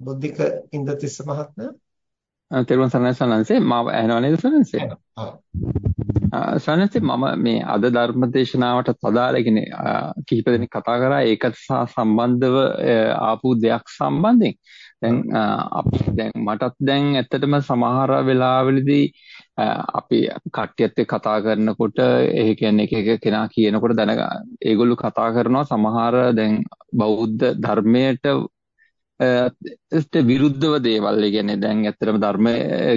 බුද්ධික ඉන්දතිස්ස මහත්මයා? තෙරුවන් සරණයි සනන්සේ මාව ඇහෙනව නේද සනන්සේ? සනන්සේ මම මේ අද ධර්ම දේශනාවට තදාරගෙන කිහිප දෙනෙක් කතා කරා. ඒකට සම්බන්ධව ආපු දෙයක් සම්බන්ධයෙන්. දැන් අපි දැන් මටත් දැන් ඇත්තටම සමහර වෙලාවලදී අපි කට්ටියත් එක්ක කතා කරනකොට ඒ කියන්නේ එක එක කෙනා කියනකොට දැන ඒගොල්ලෝ කතා කරනවා. සමහර දැන් බෞද්ධ ධර්මයට ඒත් විරුද්ධව දේවල්. ඒ කියන්නේ දැන් ඇත්තටම ධර්ම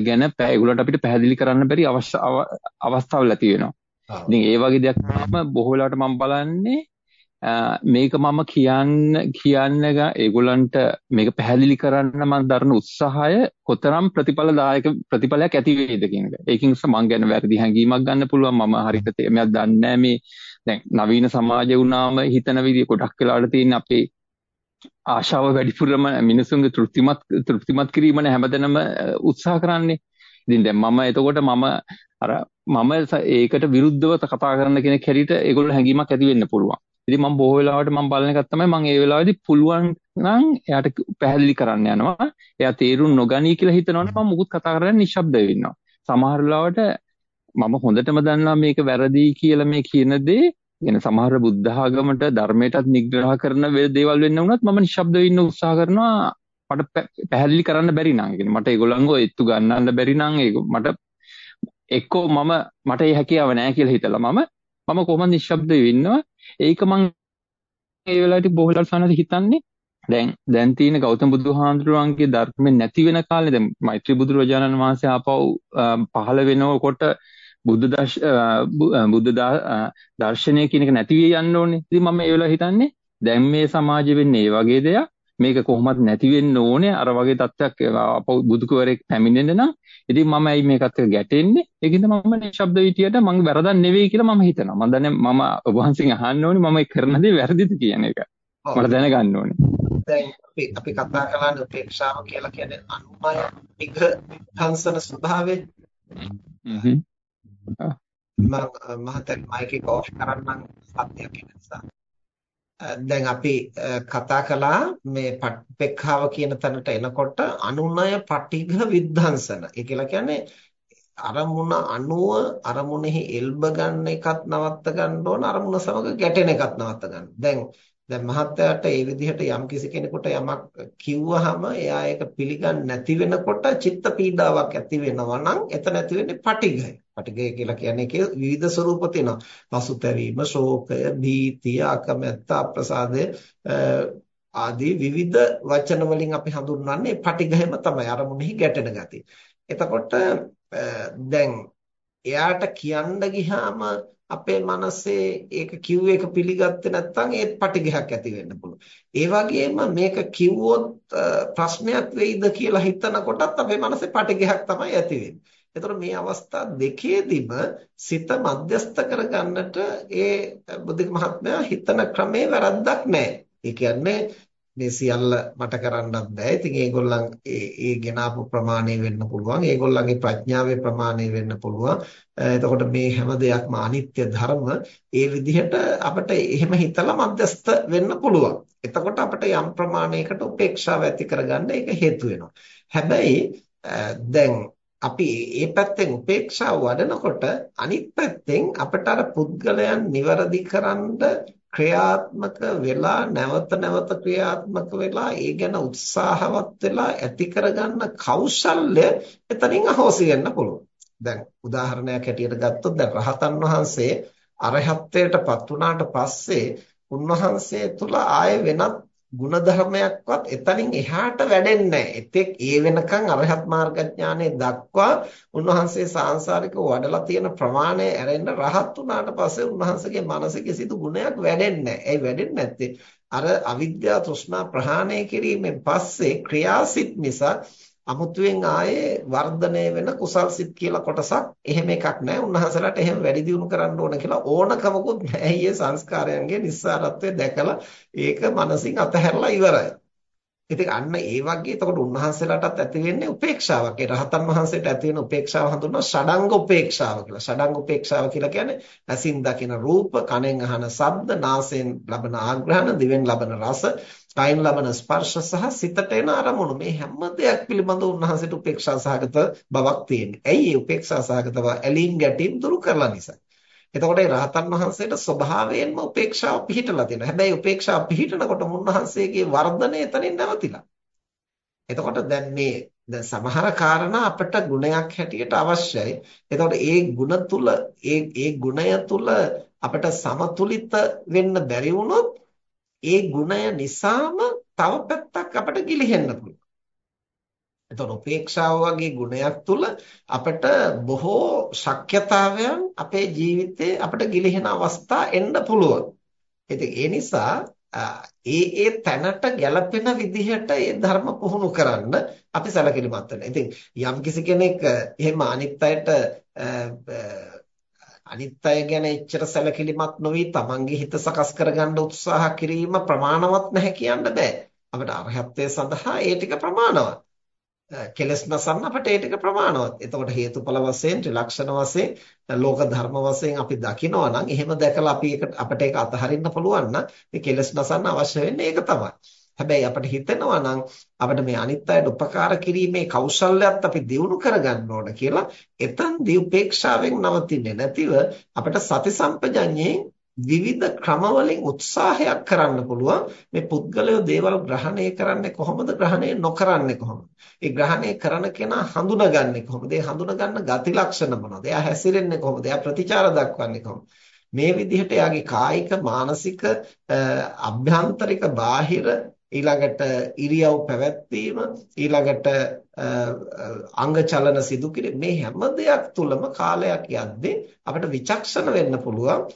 ගැන ඒගොල්ලන්ට අපිට පැහැදිලි කරන්න බැරි අවස්ථාවල් ඇති වෙනවා. ඉතින් ඒ වගේ දෙයක් තමයි බොහෝ වෙලාවට මම බලන්නේ මේක මම කියන්න කියන්න ඒගොල්ලන්ට මේක පැහැදිලි කරන්න මම දරන උත්සාහය කොතරම් ප්‍රතිඵලදායක ප්‍රතිඵලයක් ඇති වේවිද කියන එක. ඒකින් මම ගැන වැරදි හැඟීමක් ගන්න පුළුවන් මම හරියට මේක දන්නේ මේ දැන් නවීන සමාජය වුණාම හිතන විදිය ගොඩක් වෙලාවට තියෙන අපේ ආශාව වැඩිපුරම මිනිසුන්ගේ තෘප්තිමත් තෘප්තිමත් කිරීමනේ හැමදැනම උත්සාහ කරන්නේ. ඉතින් දැන් මම එතකොට මම අර මම ඒකට විරුද්ධව කතා කරන කෙනෙක් හැටියට ඒගොල්ලෝ හැඟීමක් ඇති වෙන්න පුළුවන්. ඉතින් මම බොහෝ වෙලාවට මම බලන එකක් තමයි මම ඒ වෙලාවේදී පුළුවන් නම් එයාට පැහැදිලි කරන්න යනවා. එයා තේරුම් නොගනී කියලා හිතනවනේ මම මුකුත් කතා කරන්නේ නිශ්ශබ්ද වෙන්නවා. සමහර වෙලාවට මම හොඳටම දන්නවා මේක වැරදි කියලා මේ කියන දේ කියන සමහර බුද්ධ ආගමට ධර්මයටත් නිග්‍රහ කරන දේවල් වෙන්න වුණත් මම නිශ්ශබ්ද වෙන්න උත්සාහ කරනවා මට පැහැදිලි කරන්න බැරි නම්. කියන්නේ මට ඒගොල්ලන්ව එත්තු ගන්නන්න බැරි නම් ඒක මට එක්කෝ මම මට ඒ හැකියාව නැහැ කියලා හිතලා මම මම කොහොමද නිශ්ශබ්ද වෙන්නවා ඒක මම ඒ වෙලාවට බොහෝ වෙලාවට සනද හිතන්නේ. දැන් දැන් තියෙන ගෞතම බුදුහාඳුරුවන්ගේ ධර්මෙ නැති වෙන කාලේ දැන් මෛත්‍රී බුදුරජාණන් වහන්සේ ආපහු පහළ වෙනකොට බුද්ධ බුද්ධ දර්ශනය කියන එක නැති වෙ යන්න ඕනේ. ඉතින් මම ඒ වෙලාව හිතන්නේ දැන් මේ සමාජෙ වෙන්නේ මේ වගේ දෙයක්. මේක කොහොමද නැති වෙන්න ඕනේ. අර වගේ තත්ත්වයක් බුදු කුවරෙක් පැමිණෙන්න නම්. ඉතින් මම ඇයි මේකත් එක්ක ගැටෙන්නේ? ඒකින්ද මම නිශ්ශබ්ද විදියට මම වැරදක් නෙවෙයි කියලා මම හිතනවා. මම දන්නේ මම ඔබ වහන්සේගෙන් අහන්න ඕනේ මම කරන දේ වැරදිද කියන එක. මට දැනගන්න ඕනේ. දැන් අපි අපි කතා කරන්නේ උපේක්ෂාව කියලා කියන්නේ අනුමය විග සංසන ස්වභාවය මම මහත්තයා මයික් එක ඔෆ් කරන්නම් සත්‍යයක් නිසා. දැන් අපි කතා කළා මේ පෙක්ඛාව කියන තැනට එනකොට අනුනය පටිඝ විද්ධාංසන. ඒ කියලා කියන්නේ අරමුණ අනුව අරමුණෙහි එල්බ ගන්න එකත් නවත්ත ගන්න ඕන අරමුණ සමග ගැටෙන එකත් නවත්ත ගන්න. දැන් දැන් මහත්තයාට ඒ විදිහට යම් කිසි කෙනෙකුට යමක් කිව්වහම එයා ඒක පිළිගන්නේ නැති වෙනකොට චිත්ත පීඩාවක් ඇති වෙනවා නම් එතන ඇති වෙන්නේ පටිඝය. පටිඝය කියලා කියන්නේ ඒකේ විවිධ ස්වરૂප තියෙනවා. පසුතැවීම, ශෝකය, භීතිය, අකමැත්ත, අප්‍රසාදය ආදී විවිධ වචන වලින් අපි හඳුන්වන්නේ පටිඝයම තමයි අරමුණෙහි ගැටෙන ගතිය. එතකොට දැන් එයාට කියන්න ගියාම අපේ මනසේ ඒක කිව්ව එක පිළිගත්තේ නැත්නම් ඒත් පටිඝයක් ඇති වෙන්න පුළුවන්. ඒ වගේම මේක කිව්වොත් ප්‍රශ්නයක් වෙයිද කියලා හිතනකොටත් අපේ මනසේ පටිඝයක් තමයි ඇති වෙන්නේ. එතකොට මේ අවස්ථා දෙකේදීම සිත මධ්‍යස්ත කරගන්නට ඒ බුද්ධික මහත්මයා හිතන ක්‍රමේ වැරද්දක් නැහැ. ඒ කියන්නේ මේ සියල්ල මට කරන්නත් බෑ. ඉතින් ඒගොල්ලන් ඒ ඒ ගෙනාපු ප්‍රමාණය වෙන්න පුළුවන්. ඒගොල්ලන්ගේ ප්‍රඥාවේ ප්‍රමාණය වෙන්න පුළුවන්. එතකොට මේ හැම දෙයක්ම අනිත්‍ය ධර්ම ඒ විදිහට අපිට එහෙම හිතලා මධ්‍යස්ත වෙන්න පුළුවන්. එතකොට අපිට යම් ප්‍රමාණයකට උපේක්ෂාව ඇති කරගන්න ඒක හේතු වෙනවා. හැබැයි දැන් අපි මේ පැත්තෙන් උපේක්ෂාව වඩනකොට අනිත් පැත්තෙන් අපිට අර පුද්ගලයන් નિවරදි කරන්න ක්‍රියාත්මක වෙලා නැවත නැවත ක්‍රියාත්මක වෙලා ඒ ගැන උත්සාහවත් වෙලා ඇති කරගන්න කෞශල්‍ය එතනින් අහෝසි වෙන්න පුළුවන්. දැන් උදාහරණයක් හැටියට ගත්තොත් දැන් රහතන් වහන්සේ අරහත්ත්වයටපත් වුණාට පස්සේ උන්වහන්සේ තුල ආයේ වෙනත් ಗುಣධර්මයක්වත් එතනින් එහාට වැඩෙන්නේ නැහැ. එතෙක් ඒ වෙනකන් අරහත් මාර්ගඥානෙ දක්වා උන්වහන්සේ සාංශාරිකව වඩලා තියෙන ප්‍රමාණය ඇරෙන්න රහත් වුණාට පස්සේ උන්වහන්සේගේ මනසේ කිසිදු ගුණයක් වැඩෙන්නේ නැහැ. ඒ වැඩෙන්නේ නැත්තේ අර අවිද්‍යාව තෘෂ්ණා ප්‍රහාණය කිරීමෙන් පස්සේ ක්‍රියාසිට නිසා අමුතුවෙන් ආයේ වර්ධනය වෙන කුසල් සිත් කියලා කොටසක් එහෙම එකක් නැහැ. උන්වහන්සේලාට එහෙම වැඩි දියුණු කරන්න ඕන කියලා ඕනකමකුත් නැහැ. ඊයේ සංස්කාරයන්ගේ නිස්සාරත්වය දැකලා ඒක මනසින් අතහැරලා ඉවරයි. ඉතින් අන්න ඒ වගේ එතකොට උන්වහන්සේලාටත් ඇති වෙන්නේ උපේක්ෂාවක්. ඒ රහතන් වහන්සේට ඇති වෙන උපේක්ෂාව හඳුන්වනවා ෂඩංග උපේක්ෂාව කියලා. ෂඩංග උපේක්ෂාව කියලා කියන්නේ ඇසින් දකින රූප, කනෙන් අහන ශබ්ද, නාසයෙන් ලබන ආග්‍රහණ, දිවෙන් ලබන රස, කයින් ලබන ස්පර්ශ සහ සිතට එන අරමුණු. මේ හැම දෙයක් පිළිබඳව උන්වහන්සේට උපේක්ෂා සහගත බවක් තියෙනවා. ඇයි මේ උපේක්ෂා සහගතව ඇලීම් ගැටීම් දුරු කරලා නිසා. එතකොට ඒ රහතන් වහන්සේට ස්වභාවයෙන්ම උපේක්ෂාව පිහිටලා තියෙනවා. හැබැයි උපේක්ෂාව පිහිටනකොට මුන්නහන්සේගේ වර්ධනය එතනින් නැවතිලා. එතකොට දැන් මේ දැන් සමහර කාරණා අපට ගුණයක් හැටියට අවශ්‍යයි. එතකොට ඒ ගුණ තුල ඒ ඒ ගුණය තුල අපට සමතුලිත වෙන්න බැරි වුණොත් ඒ ගුණය නිසාම තව පැත්තක් අපට ගිලිහෙන්න පුළුවන්. එතකොට උපේක්ෂාව වගේ ගුණයක් තුල අපිට බොහෝ ශක්්‍යතාවයන් අපේ ජීවිතේ අපිට ගිලිහෙන අවස්ථා එන්න පුළුවන්. ඉතින් ඒ නිසා ඒ ඒ තැනට ගැළපෙන විදිහට ඒ ධර්ම පුහුණු කරන්න අපි සැලකිලිමත් වෙනවා. ඉතින් යම් කිසි කෙනෙක් එහෙම අනිත් අයට අනිත් අය ගැන එච්චර සැලකිලිමත් නොවි තමන්ගේ හිත සකස් කරගන්න උත්සාහ කිරීම ප්‍රමාණවත් නැහැ කියන්න බෑ. අපිට අරහත්ත්වයේ සඳහා ඒ ටික ප්‍රමාණවත්. කෙලස් නසන්න අපට ඒ ටික ප්‍රමාණවත්. එතකොට හේතුඵල වශයෙන් ත්‍රිලක්ෂණ වශයෙන් ලෝක ධර්ම වශයෙන් අපි දකිනවා නම් එහෙම දැකලා අපි අපට ඒක අතහරින්න පුළුවන් නම් මේ කෙලස් නසන්න අවශ්‍ය වෙන්නේ ඒක තමයි. හැබැයි අපිට හිතෙනවා නම් අපිට මේ අනිත් අයට උපකාර කිරීමේ කෞශල්‍යයත් අපි දියුණු කරගන්න ඕන කියලා එතෙන්දී උපේක්ෂාවෙන් නවතින්නේ නැතිව අපිට සති සම්පජඤ්ඤයෙන් විවිධ ක්‍රමවලින් උත්සාහයක් කරන්න පුළුවන්. මේ පුද්ගලයෝ දේවල් ග්‍රහණය කරන්නේ කොහොමද? ග්‍රහණය නොකරන්නේ කොහොමද? ඒ ග්‍රහණය කරන කෙනා හඳුනගන්නේ කොහොමද? ඒ හඳුනගන්න ගති ලක්ෂණ මොනවද? එයා හැසිරෙන්නේ කොහොමද? එයා ප්‍රතිචාර දක්වන්නේ කොහොමද? මේ විදිහට එයාගේ කායික මානසික අභ්‍යන්තරික බාහිර ඊළඟට ඉරියව් පැවැත්වීම ඊළඟට අංග චලන සිදු කිරීම මේ හැම දෙයක් තුළම කාලයක් යද්දී අපිට විචක්ෂණ වෙන්න පුළුවන්.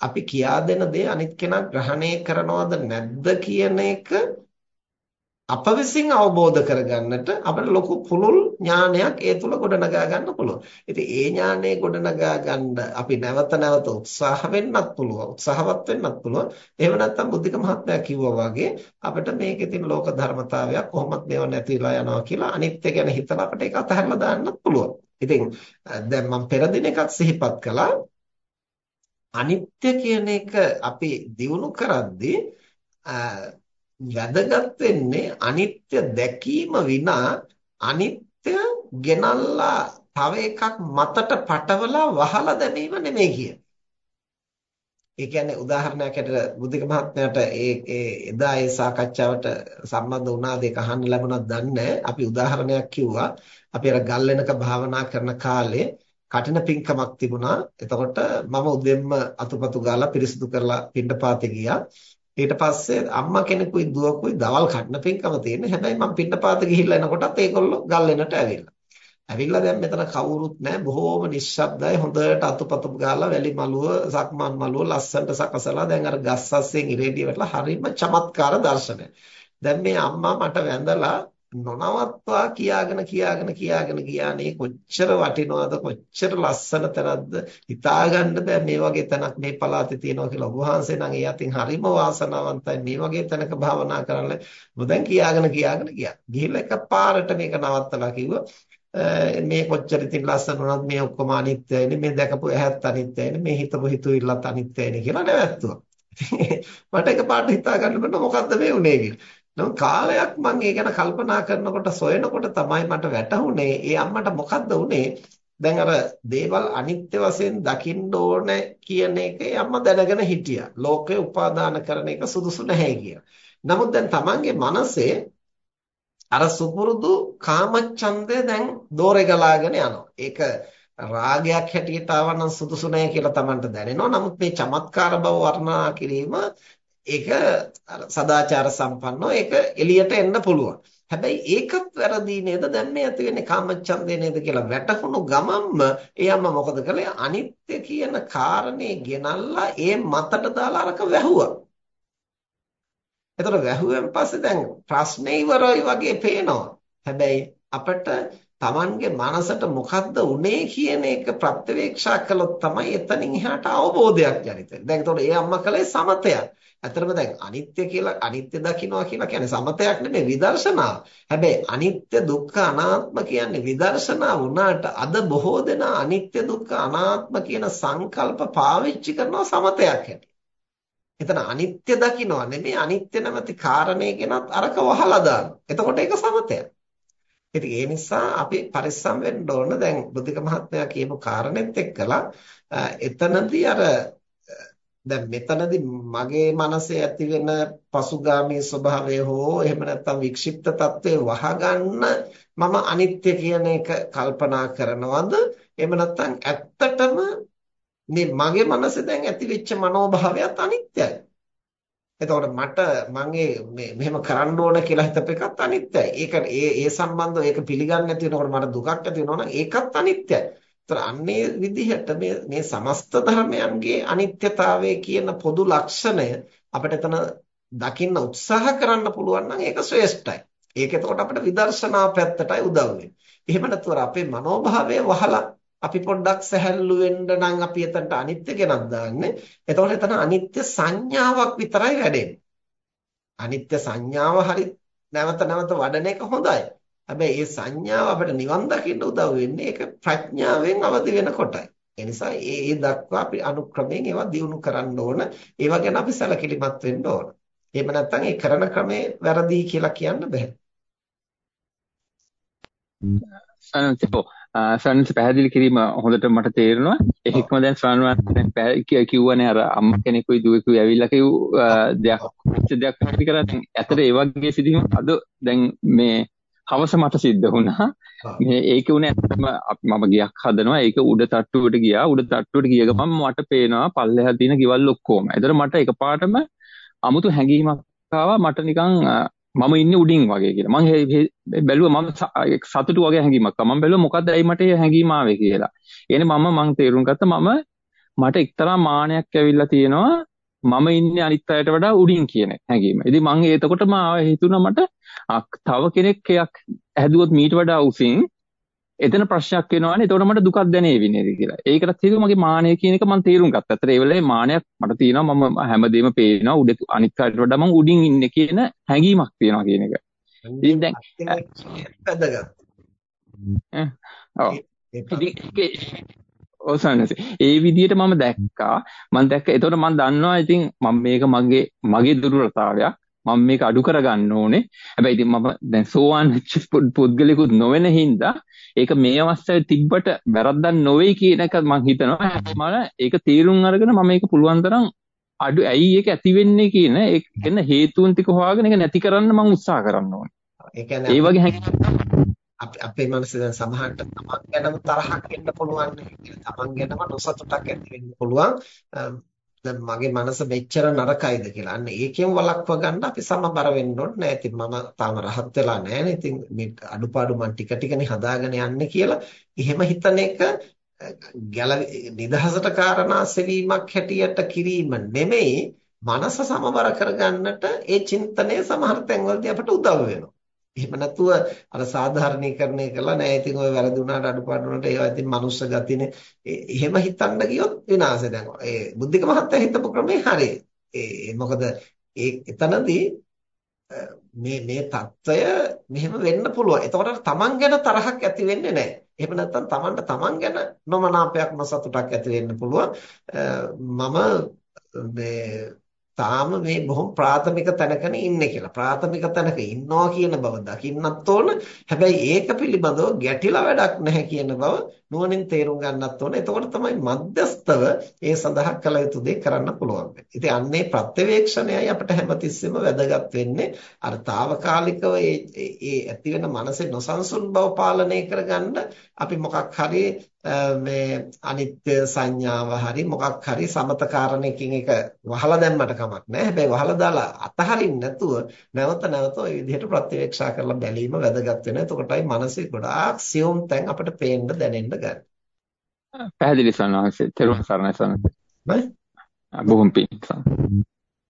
අපි කියා දෙන දේ අනිත් කෙනා ග්‍රහණය කරනවද නැද්ද කියන එක අප විසින් අවබෝධ කරගන්නට අපිට ලොකු පුළුල් ඥානයක් ඒ තුල ගොඩනගා ගන්න පුළුවන්. ඉතින් ඒ ඥානය ගොඩනගා ගන්න අපි නැවත නැවත උත්සාහ වෙන්නත් පුළුවන්. උත්සාහවත් වෙන්නත් පුළුවන්. එහෙම නැත්නම් බුද්ධික මහත්මයා කිව්වා වගේ අපිට මේකේ තියෙන ලෝක ධර්මතාවයක් කොහොමද මේව නැතිලා යනවා කියලා අනිත්‍ය ගැන හිතලා අපිට ඒක අතහැරලා දාන්නත් පුළුවන්. ඉතින් දැන් මම පෙර දින එකක් සිහිපත් කළා අනිත්‍ය කියන එක අපි දිනු කරද්දී වැදගත් වෙන්නේ අනිත්‍ය දැකීම විනා අනිත්‍ය ගෙනල්ලා තව එකක් මතට පටවලා වහලා දැමීම නෙමෙයි කිය. ඒ කියන්නේ උදාහරණයක් ඇරලා බුද්ධික මහත්මයාට ඒ ඒ එදා ඒ සාකච්ඡාවට සම්බන්ධ වුණාද ඒක අහන්න ලැබුණාද දන්නේ අපි උදාහරණයක් කිව්වා. අපි අර ගල්ලෙනක භාවනා කරන කාලේ කටින පිංකමක් තිබුණා. එතකොට මම උදෙන්ම අතුපතු ගාලා පිරිසිදු කරලා පින්නපාතේ ගියා. ඊට පස්සේ අම්මා කෙනෙකුයි දුවකුයි දවල් කන්න පිංකම තියෙන්නේ. හැබැයි මම පින්නපාතේ ගිහිල්ලා එනකොටත් ඒගොල්ලෝ ගල්ලෙනට ඇවිල්ලා. ඇවිල්ලා දැන් මෙතන කවුරුත් නැහැ. බොහෝම නිශ්ශබ්දයි. හොඳට අතුපතු ගාලා වැලි මලුව, සක්මන් මලුව ලස්සනට සකසලා දැන් අර ගස් අස්සෙන් ඉරේඩිය වැටලා හරිම චමත්කාර දර්ශනයක්. දැන් මේ අම්මා මට වැඳලා නොනවත්වා කියාගෙන කියාගෙන කියාගෙන ගියානේ කොච්චර වටිනවද කොච්චර ලස්සන තැනක්ද හිතාගන්න බෑ. මේ වගේ තැනක් මේ පළාතේ තියෙනවා කියලා ඔබ වහන්සේ නම් ඒ අතින් හරිම වාසනාවන්තයි. මේ වගේ තැනක භාවනා කරන්න මොදැන් කියාගෙන කියාගෙන ගියා. ගිහිල්ලා එකපාරට මේක නවත්තලා කිව්වා. මේ කොච්චර ඉතින් ලස්සන වුණත් මේ ඔක්කොම අනිත්‍යයිනේ. මේ දැකපු ඇහත් අනිත්‍යයිනේ. මේ හිතපු හිතුවිල්ලත් අනිත්‍යයිනේ කියලා නැවැත්තුවා. මට එකපාරට හිතා ගන්න බෑ මොකද්ද මේ උනේ කියලා. නමුත් කාලයක් මම ඒ ගැන කල්පනා කරනකොට සොයනකොට තමයි මට වැටහුනේ ඒ අම්මට මොකද්ද උනේ දැන් අර දේවල් අනිත්‍ය වශයෙන් දකින්න ඕන කියන එක අම්මා දැනගෙන හිටියා. ලෝකේ උපාදාන කරන එක සුදුසු නැහැ කියලා. නමුත් දැන් Tamanගේ මනසේ අර සුපුරුදු කාමච්ඡන්දය දැන් දෝරේ ගලාගෙන යනවා. ඒක රාගයක් හැටියට ආවනම් සුදුසු නැහැ කියලා Tamanට දැනෙනවා. නමුත් මේ චමත්කාර බව වර්ණනා කිරීම ඒක සදාචාර සම්පන්නව ඒක එළියට එන්න පුළුවන්. හැබැයි ඒකත් වැරදි නේද? දැන් මේ ඇති වෙන්නේ කාමච්ඡන්දේ නේද කියලා වැටහුණු ගමන්ම එයාම මොකද කළේ? අනිත්‍ය කියන කාරණේ ගෙනල්ලා ඒ මතට දාලා අරක වැහුවා. එතකොට වැහුවෙන් පස්සේ දැන් ප්‍රශ්නේ ඉවරයි වගේ පේනවා. හැබැයි අපිට Tamanගේ මනසට මොකද්ද උනේ කියන එක ප්‍රත්‍යවේක්ෂා කළොත් තමයි එතනින් එහාට අවබෝධයක් ජනිත වෙන්නේ. දැන් එතකොට ඒ අම්මා කලේ සමතයක්. ඇත්තටම දැන් අනිත්‍ය කියලා අනිත්‍ය දකින්නවා කියලා කියන්නේ සමතයක් නෙමෙයි විදර්ශනාව. හැබැයි අනිත්‍ය දුක්ඛ අනාත්ම කියන්නේ විදර්ශනා වුණාට අද බොහෝ දෙනා අනිත්‍ය දුක්ඛ අනාත්ම කියන සංකල්ප පාවිච්චි කරනවා සමතයක් හැටියට. එතන අනිත්‍ය දකින්නවා නෙමෙයි අනිත්‍ය නැමැති කාරණේ ගැනත් අරක වහලා දානවා. එතකොට ඒක සමතයක්. ඉතින් ඒ නිසා අපි පරිස්සම් වෙන්න ඕන. දැන් බුද්ධික මහත්මයා කියපු කාරණෙත් එක්කලා එතනදී අර දැන් මෙතනදී මගේ මනසේ ඇති වෙන පසුගාමී ස්වභාවය හෝ එහෙම නැත්නම් වික්ෂිප්ත తත්වයේ වහගන්න මම අනිත්‍ය කියන එක කල්පනා කරනවද? එහෙම නැත්නම් ඇත්තටම මේ මගේ මනසේ දැන් ඇති වෙච්ච මනෝභාවයත් අනිත්‍යයි. එතකොට මට මගේ මේ මෙහෙම කරන්න ඕන කියලා හිතප එකත් අනිත්‍යයි. ඒක ඒ ඒ සම්බන්ධව ඒක පිළිගන්නේ නැති වෙනකොට මට දුකක් ඇති වෙනවා නම් ඒකත් අනිත්‍යයි. ඒතර අන්නේ විදිහට මේ මේ සමස්ත ධර්මයන්ගේ අනිත්‍යතාවය කියන පොදු ලක්ෂණය අපිට එතන දකින්න උත්සාහ කරන්න පුළුවන් නම් ඒක ශ්‍රේෂ්ඨයි. ඒක එතකොට අපිට විදර්ශනා පැත්තටයි උදව් වෙන්නේ. එහෙම නැත්නම් අපේ මනෝභාවය වහලා අපි පොඩ්ඩක් සැහැල්ලු වෙන්න නම් අපි එතනට අනිත්‍ය ගෙනත් දාන්නේ. එතකොට එතන අනිත්‍ය සංඥාවක් විතරයි වැඩෙන්නේ. අනිත්‍ය සංඥාව හරි නැවත නැවත වඩන එක හොඳයි. හැබැයි මේ සංඥාව අපිට නිවන් දකින්න උදව් වෙන්නේ ඒක ප්‍රඥාවෙන් අවදි වෙනකොටයි. ඒ නිසා ඒ ඒ දක්වා අපි අනුක්‍රමයෙන් ඒවා දියුණු කරන්න ඕන. ඒවා ගැන අපි සැලකිලිමත් වෙන්න ඕන. එහෙම නැත්නම් ඒ කරන ක්‍රමේ වැරදි කියලා කියන්න බෑ. අනන්තෝ සන්නස පැහැදිලි කිරීම හොඳට මට තේරෙනවා. ඒකම දැන් ස්වාමීන් වහන්සේ කිව්වනේ අර අම්මා කෙනෙකුයි දුවෙකුයි ඇවිල්ලා කිව් දෙයක් දෙයක් පැහැදිලි කරා. ඇත්තට ඒ වගේ සිදුවීම් අද දැන් මේ හවස මට සිද්ධ වුණා. මේ ඒක උනේ ඇත්තම මම ගියක් හදනවා. ඒක උඩ තට්ටුවට ගියා. උඩ තට්ටුවට ගිය ගමන් මට පේනවා පල්ලෙහා තියෙන ගෙවල් ඔක්කොම. ඒතර මට එකපාරටම අමුතු හැඟීමක් ආවා. මට නිකන් මම ඉන්නේ උඩින් වගේ කියලා. මම බැලුවා මම සතුටු වගේ හැඟීමක්. මම බැලුවා මොකද්ද ඇයි මට මේ හැඟීම ආවේ කියලා. එනේ මම මං තේරුම් ගත්තා මම මට එක්තරා මානයක් ඇවිල්ලා තියෙනවා. මම ඉන්නේ අනිත් අයට වඩා උඩින් කියන හැඟීම. ඉතින් මං එතකොට මම හිතුණා මට තව කෙනෙක් එකක් හැදුවොත් මීට වඩා උසින් එතන ප්‍රශ්නයක් වෙනවානේ. එතකොට මට දුකක් දැනේවි නේද කියලා. ඒකටත් හේතුව මගේ මානය කියන එක මම තේරුම් ගත්තා. අතට ඒ වෙලාවේ මානයක් මට තියෙනවා මම හැමදේම පේනවා උඩ අනිත් පැයට වඩා මම උඩින් ඉන්නේ කියන හැඟීමක් තියෙනවා කියන එක. ඉතින් දැන් වැදගත්. ඔව්. ඔසන්නස ඒ විදිහට මම දැක්කා මම දැක්ක එතකොට මම දන්නවා ඉතින් මම මේක මගේ මගේ දුර්වලතාවයක් මම මේක අඩු කරගන්න ඕනේ. හැබැයි ඉතින් මම දැන් සෝවාන් වෙච්ච පුද්ගලෙකුත් නොවන හින්දා ඒක මේ අවස්ථාවේ තිබ්බට වැරද්දක් නොවේ කියන එක මම හිතනවා. මම ඒක තීරුම් අරගෙන මම මේක පුළුවන් තරම් අඩු ඇයි ඒක ඇති වෙන්නේ කියන ඒක එන්න හේතුන් ටික හොයාගෙන ඒක නැති කරන්න මම උත්සාහ කරන්න ඕනේ. ඒ කියන්නේ ඒ වගේ අපි අපේ මනසේ දැන් සමහරට තමන් ගැනම තරහක් එන්න පුළුවන් නේ. තමන් ගැනම නොසතුටක් ඇති වෙන්න පුළුවන්. දැන් මගේ මනස මෙච්චර නරකයිද කියලා. අන්න ඒකෙන් වළක්ව ගන්න අපි සමබර වෙන්න ඕනේ නෑ. ඉතින් මම තාම රහත් වෙලා නෑනේ. ඉතින් මේ අඩුපාඩු මන් ටික ටිකනේ හදාගෙන යන්නේ කියලා. එහෙම හිතන එක ගැල නිදහසට කාරණා සෙවීමක් හැටියට කිරීම නෙමෙයි මනස සමබර කරගන්නට ඒ චින්තනය සමහර තැන්වලදී අපට උදව් වෙනවා. එහෙම නැතුව අර සාධාරණීකරණය කළා නෑ ඉතින් ඔය වැරදි වුණාට අඩුපාඩු වුණාට ඒවා ඉතින් මනුස්ස ගතිනේ එහෙම හිතන්න ගියොත් විනාශය දැන් ඒ බුද්ධික මහත්තයා හිතපු ක්‍රමේ හරි ඒ මොකද ඒ එතනදී මේ මේ தত্ত্বය මෙහෙම වෙන්න පුළුවන්. එතකොට තමන් ගැන තරහක් ඇති වෙන්නේ නැහැ. එහෙම නැත්නම් තමන්ට තමන් ගැන නොමනාපයක් නොසතුටක් ඇති වෙන්න පුළුවන්. මම මේ තාම මේ බොහොම ප්‍රාථමික තැනකනේ ඉන්නේ කියලා. ප්‍රාථමික තැනක ඉන්නවා කියන බව දකින්නත් ඕන. හැබැයි ඒක පිළිබඳව ගැටිලා වැඩක් නැහැ කියන බව නුවණින් තේරුම් ගන්නත් ඕන. එතකොට තමයි මධ්‍යස්තව ඒ සඳහා කළ යුතු දේ කරන්න පුළුවන් වෙන්නේ. ඉතින් අන්නේ ප්‍රත්‍යවේක්ෂණයයි අපිට හැමතිස්සෙම වැදගත් වෙන්නේ. අර తాවකාලිකව ඒ ඒ ඇති වෙන මනසේ නොසන්සුන් බව පාලනය කරගන්න අපි මොකක් හරි මේ අනිත්‍ය සංඥාව හරි මොකක් හරි සමතකාරණයකින් එක වහලා දැම්මට කමක් නැහැ. හැබැයි වහලා දාලා අතහරින්න නැතුව නැවත නැවත ওই විදිහට ප්‍රත්‍යවේක්ෂා කරලා බැලීම වැදගත් වෙනවා. එතකොටයි මනසේ ගොඩාක් සියුම් තැන් අපිට පේන්න දැනෙන්න ගන්න. පැහැදිලි සන්නවහන්සේ. තෙරුවන් සරණයි සන්නවහන්සේ. බොහොම පිං.